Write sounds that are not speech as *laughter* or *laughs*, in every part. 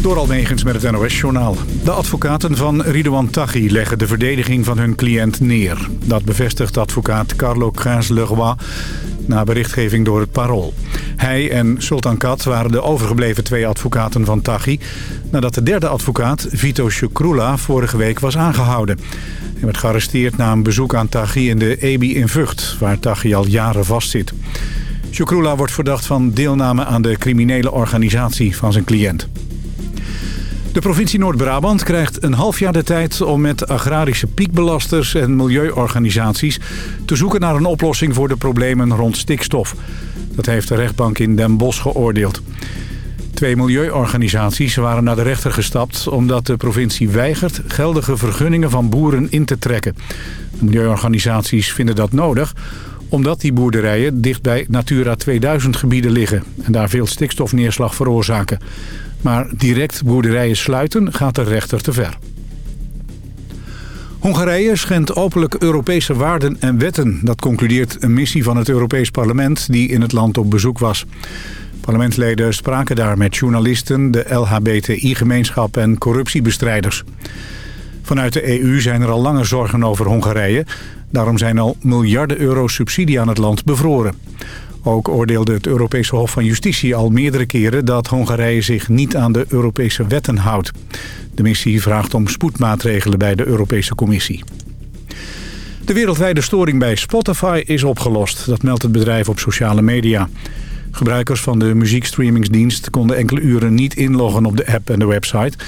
Door Almegens met het NOS-journaal. De advocaten van Ridouan Taghi leggen de verdediging van hun cliënt neer. Dat bevestigt advocaat Carlo Crins-Leroy na berichtgeving door het Parool. Hij en Sultan Kat waren de overgebleven twee advocaten van Taghi... nadat de derde advocaat, Vito Shukrula, vorige week was aangehouden. Hij werd gearresteerd na een bezoek aan Taghi in de EBI in Vught... waar Taghi al jaren vastzit. Shukrula wordt verdacht van deelname aan de criminele organisatie van zijn cliënt. De provincie Noord-Brabant krijgt een half jaar de tijd om met agrarische piekbelasters en milieuorganisaties te zoeken naar een oplossing voor de problemen rond stikstof. Dat heeft de rechtbank in Den Bosch geoordeeld. Twee milieuorganisaties waren naar de rechter gestapt omdat de provincie weigert geldige vergunningen van boeren in te trekken. De milieuorganisaties vinden dat nodig omdat die boerderijen dicht bij Natura 2000 gebieden liggen en daar veel stikstofneerslag veroorzaken. Maar direct boerderijen sluiten gaat de rechter te ver. Hongarije schendt openlijk Europese waarden en wetten. Dat concludeert een missie van het Europees Parlement die in het land op bezoek was. Parlementsleden spraken daar met journalisten, de LHBTI-gemeenschap en corruptiebestrijders. Vanuit de EU zijn er al langer zorgen over Hongarije. Daarom zijn al miljarden euro subsidie aan het land bevroren. Ook oordeelde het Europese Hof van Justitie al meerdere keren dat Hongarije zich niet aan de Europese wetten houdt. De missie vraagt om spoedmaatregelen bij de Europese Commissie. De wereldwijde storing bij Spotify is opgelost. Dat meldt het bedrijf op sociale media. Gebruikers van de muziekstreamingsdienst konden enkele uren niet inloggen op de app en de website.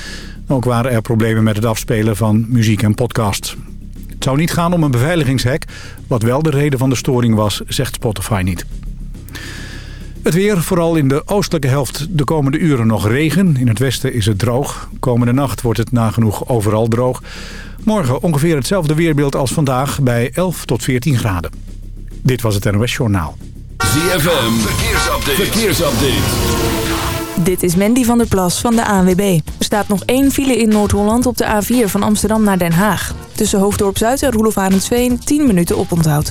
Ook waren er problemen met het afspelen van muziek en podcasts. Het zou niet gaan om een beveiligingshack. Wat wel de reden van de storing was, zegt Spotify niet. Het weer, vooral in de oostelijke helft de komende uren nog regen. In het westen is het droog. Komende nacht wordt het nagenoeg overal droog. Morgen ongeveer hetzelfde weerbeeld als vandaag bij 11 tot 14 graden. Dit was het NOS Journaal. ZFM, verkeersupdate. verkeersupdate. Dit is Mandy van der Plas van de ANWB. Er staat nog één file in Noord-Holland op de A4 van Amsterdam naar Den Haag. Tussen Hoofddorp Zuid en Roelof 10 minuten oponthoud.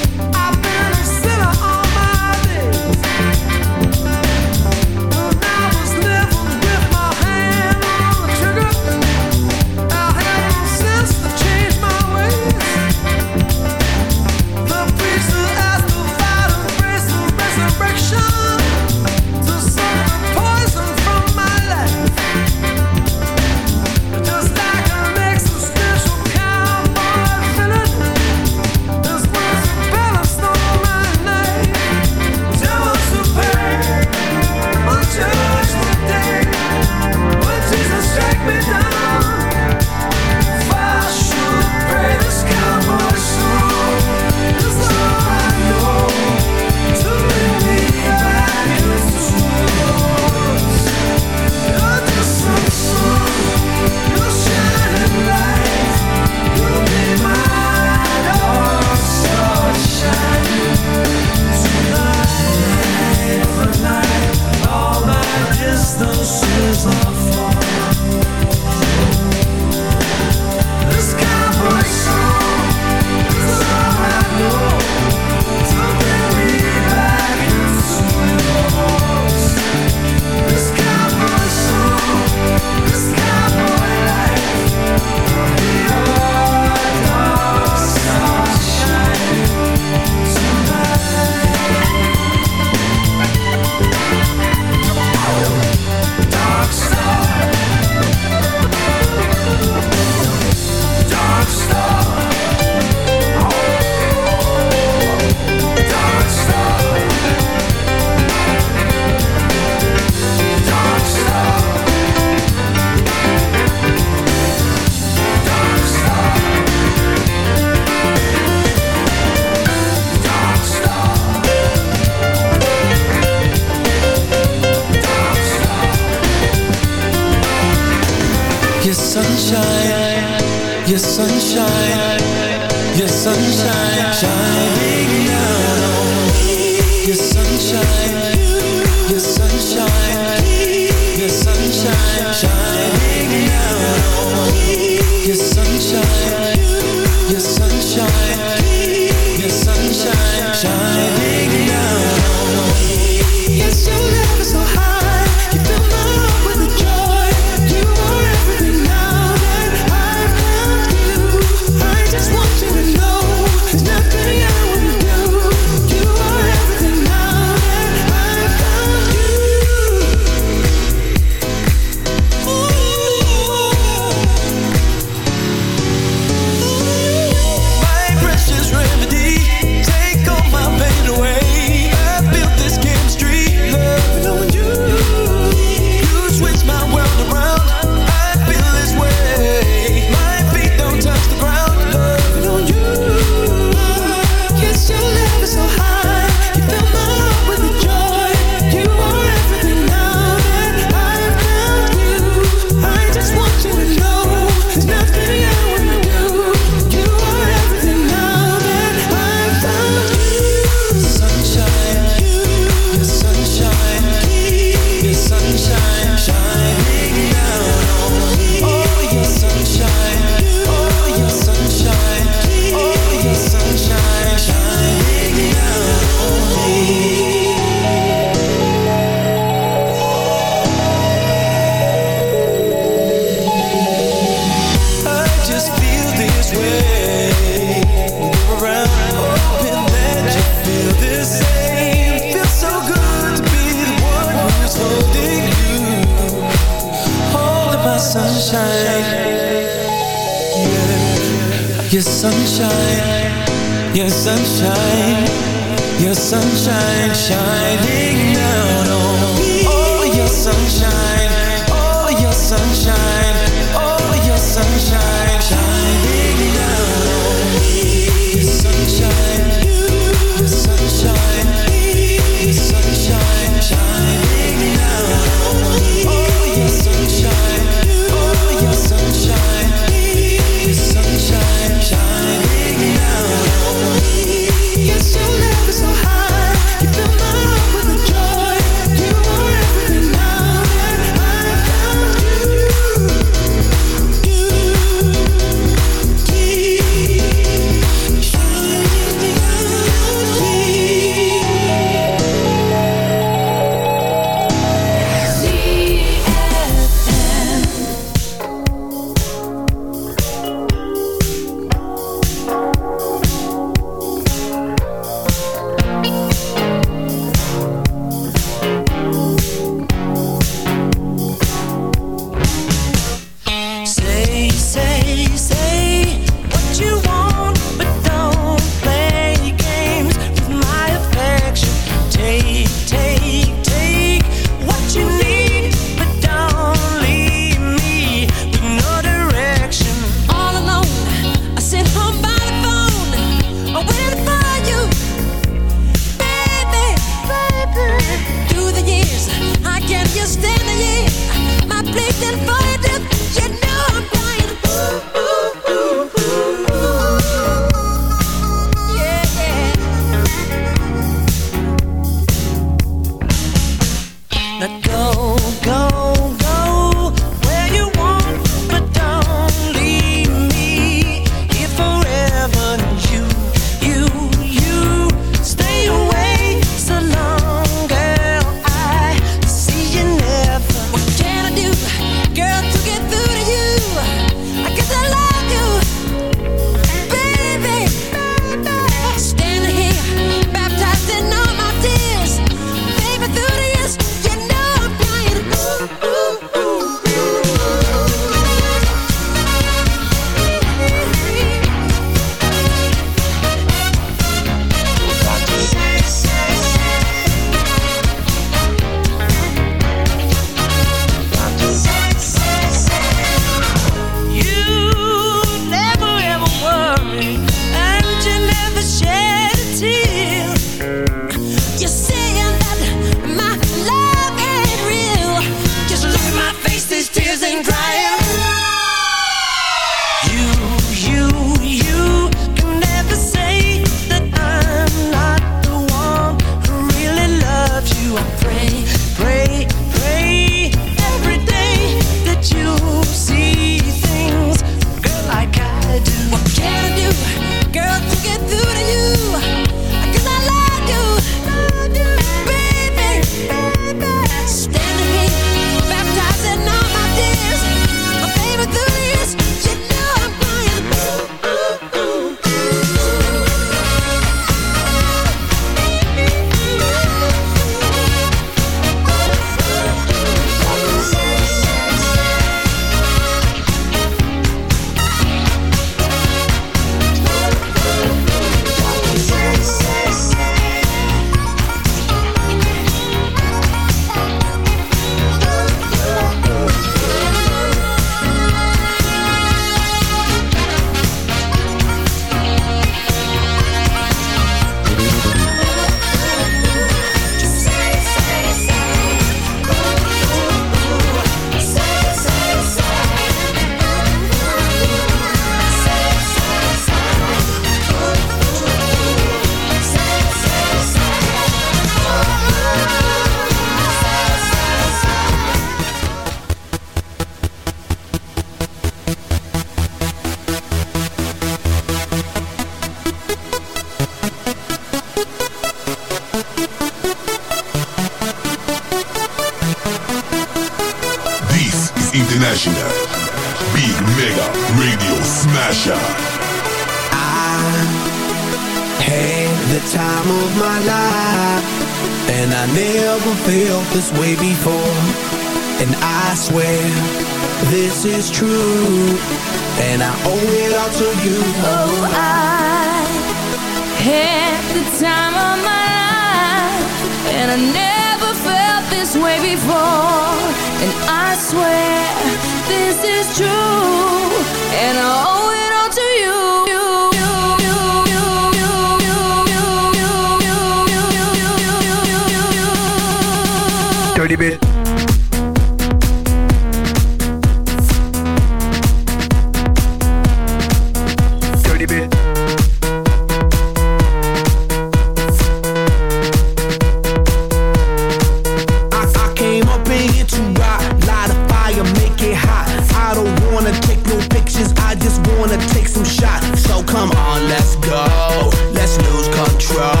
control.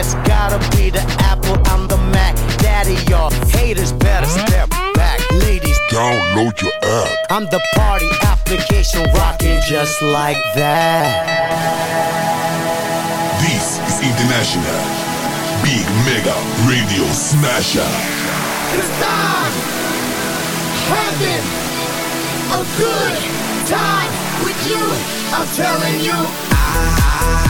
It's gotta be the Apple, I'm the Mac. Daddy, y'all haters better step back. Ladies, download your app. I'm the party application rocking just like that. This is International Big Mega Radio Smasher. Cause I'm having a good time with you. I'm telling you. I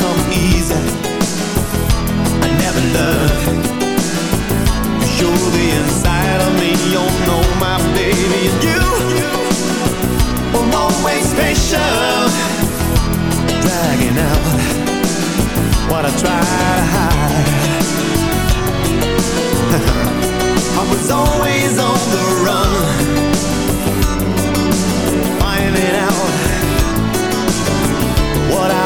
come easy. I never You're the inside of me You know my baby. And you always patient Dragging out What I to hide. *laughs* I was always on the run Finding out What I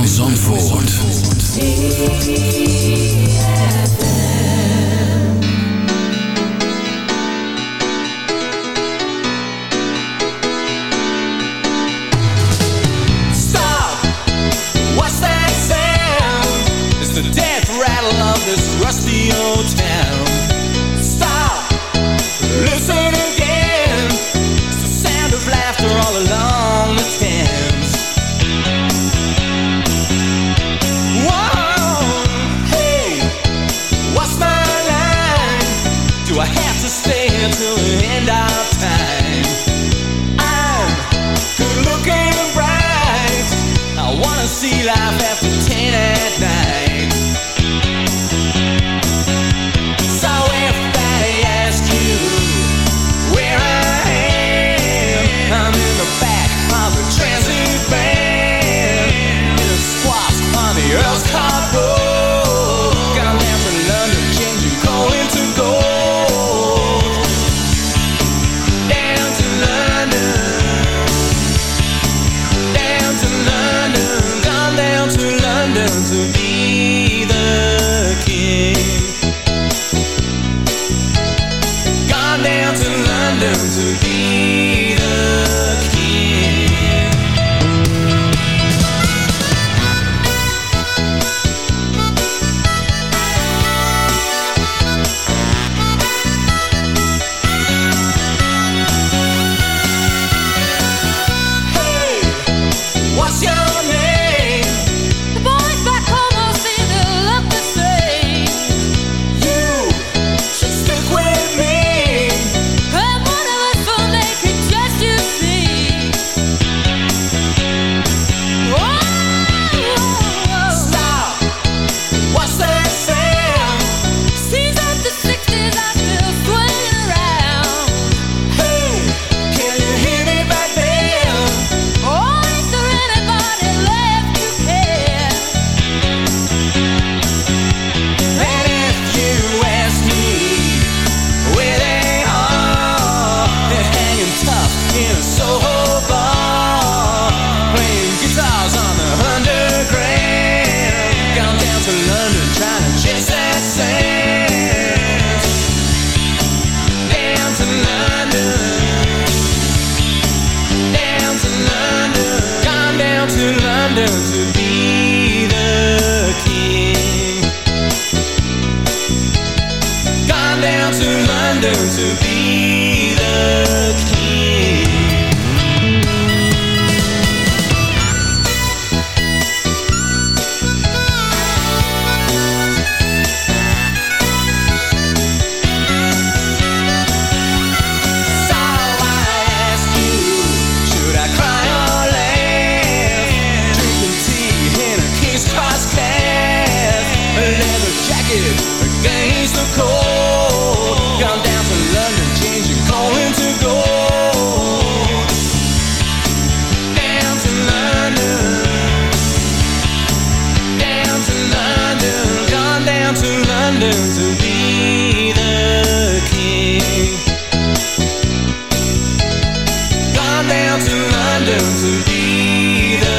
van Zandvoort.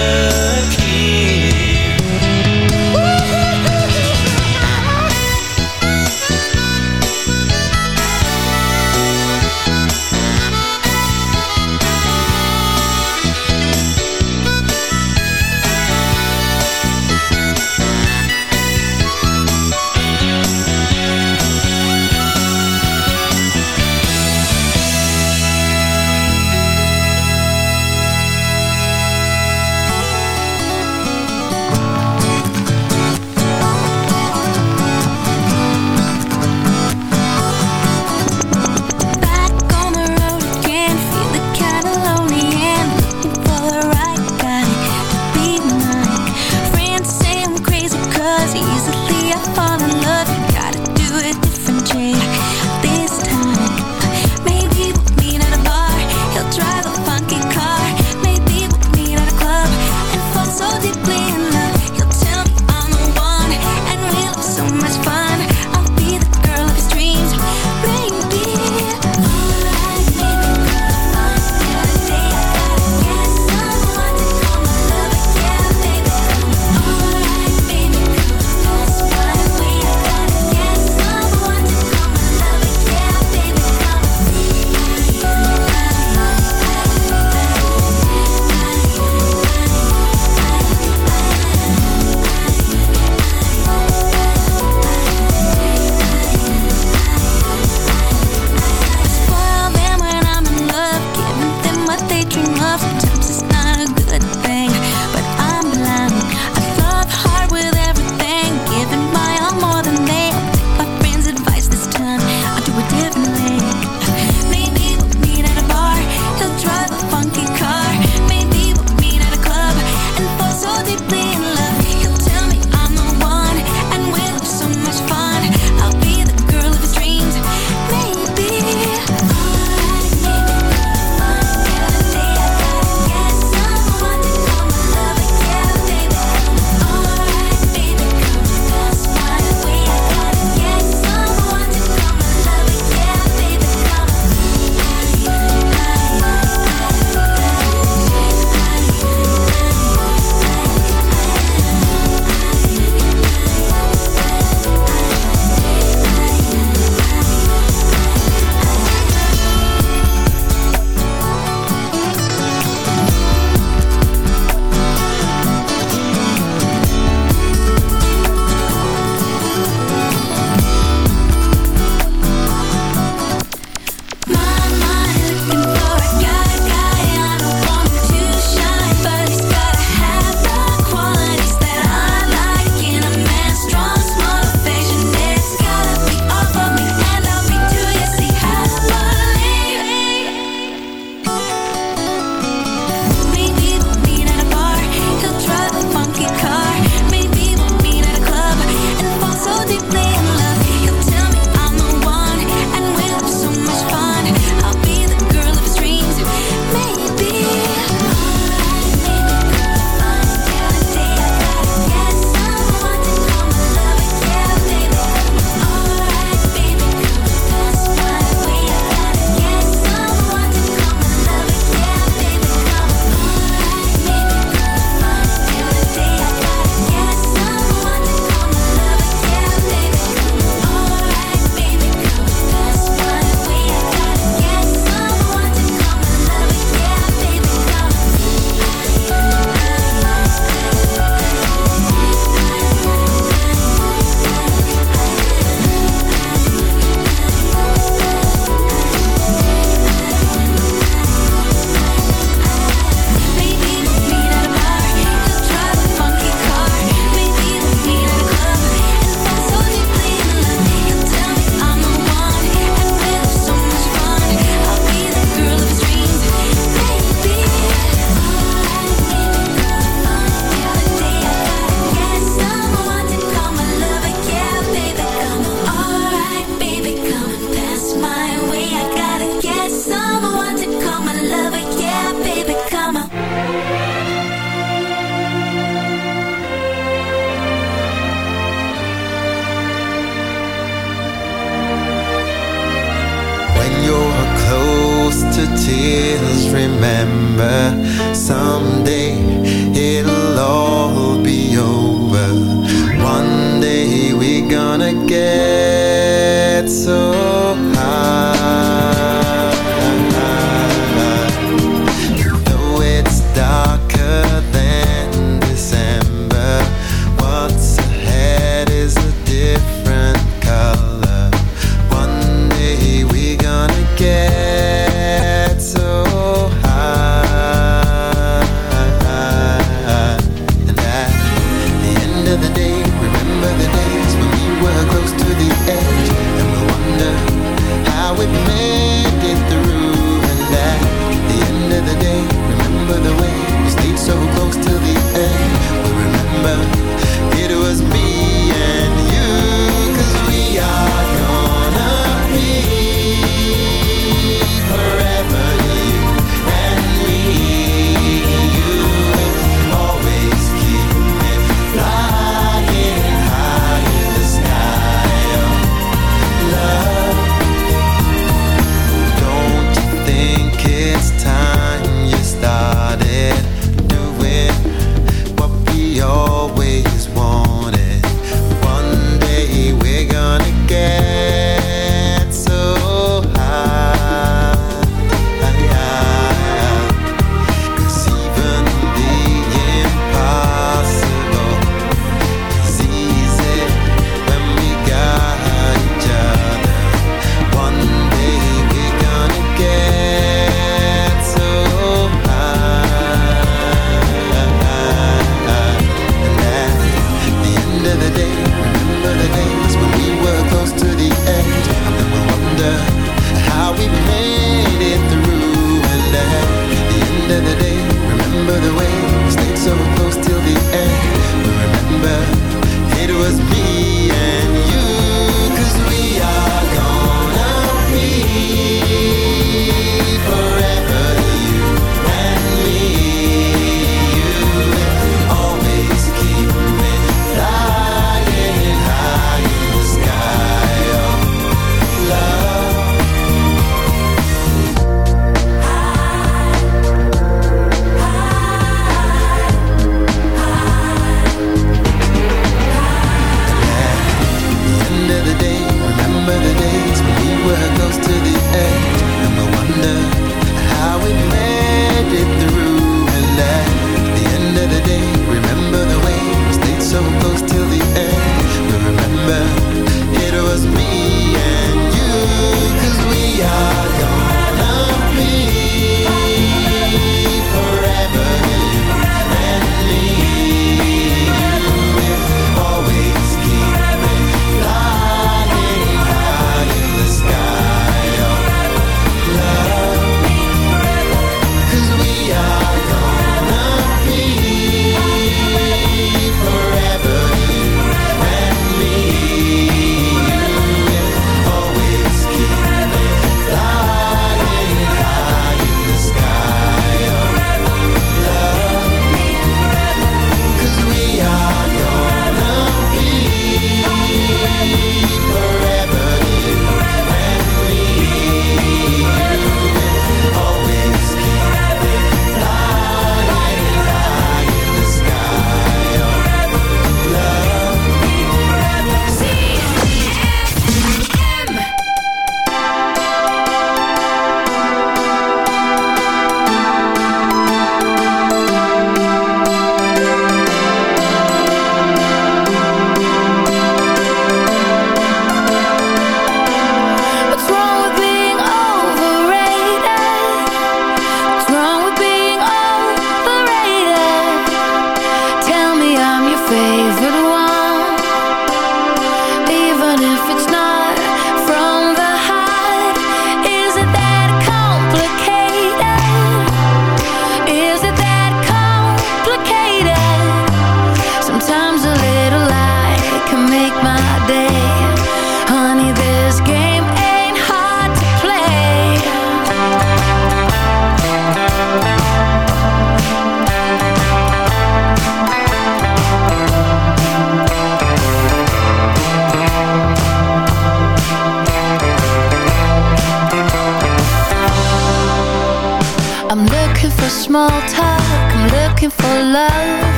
Yeah.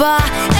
Bar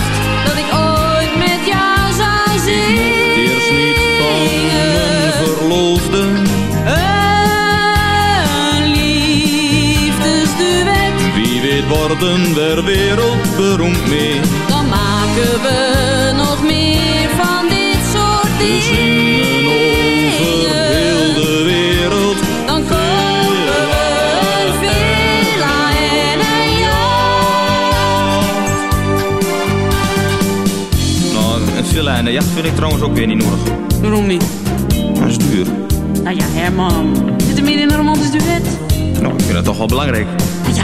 worden we wereldberoemd mee. dan maken we nog meer van dit soort We zingen over heel dingen. de wereld. Dan kopen we een villa en een jacht. Nou, een villa en een jacht vind ik trouwens ook weer niet nodig. Waarom niet? Dat is duur. Nou ja, Herman. Zit er meer in een romantisch duet? Nou, ik vind het toch wel belangrijk. Ja,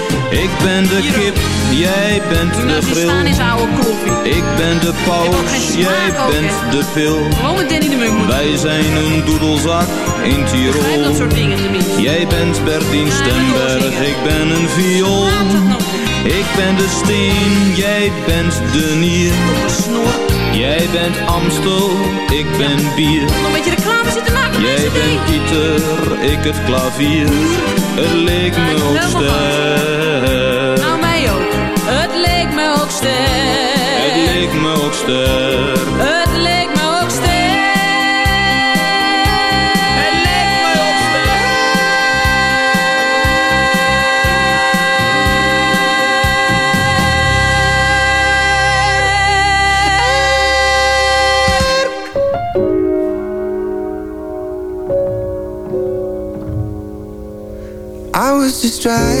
Ik ben de kip, jij bent de Nou, die grill. staan is oude koffie. Ik ben de paus, jij bent de pil. Gewoon Danny de Munk. Wij zijn een doedelzak in dat Tirol. soort dingen tenminste. Jij bent Bertien Ja, Stemberg, ik ben een viool. Ik ben de steen, jij bent de nier. Jij bent Amstel, ik ben bier. Nog een beetje reclame zitten maken Jij bent. Pieter, ik het klavier. Het leek me ook sterk. Ook. Het leek me ook sterk. Het leek me ook I was distracted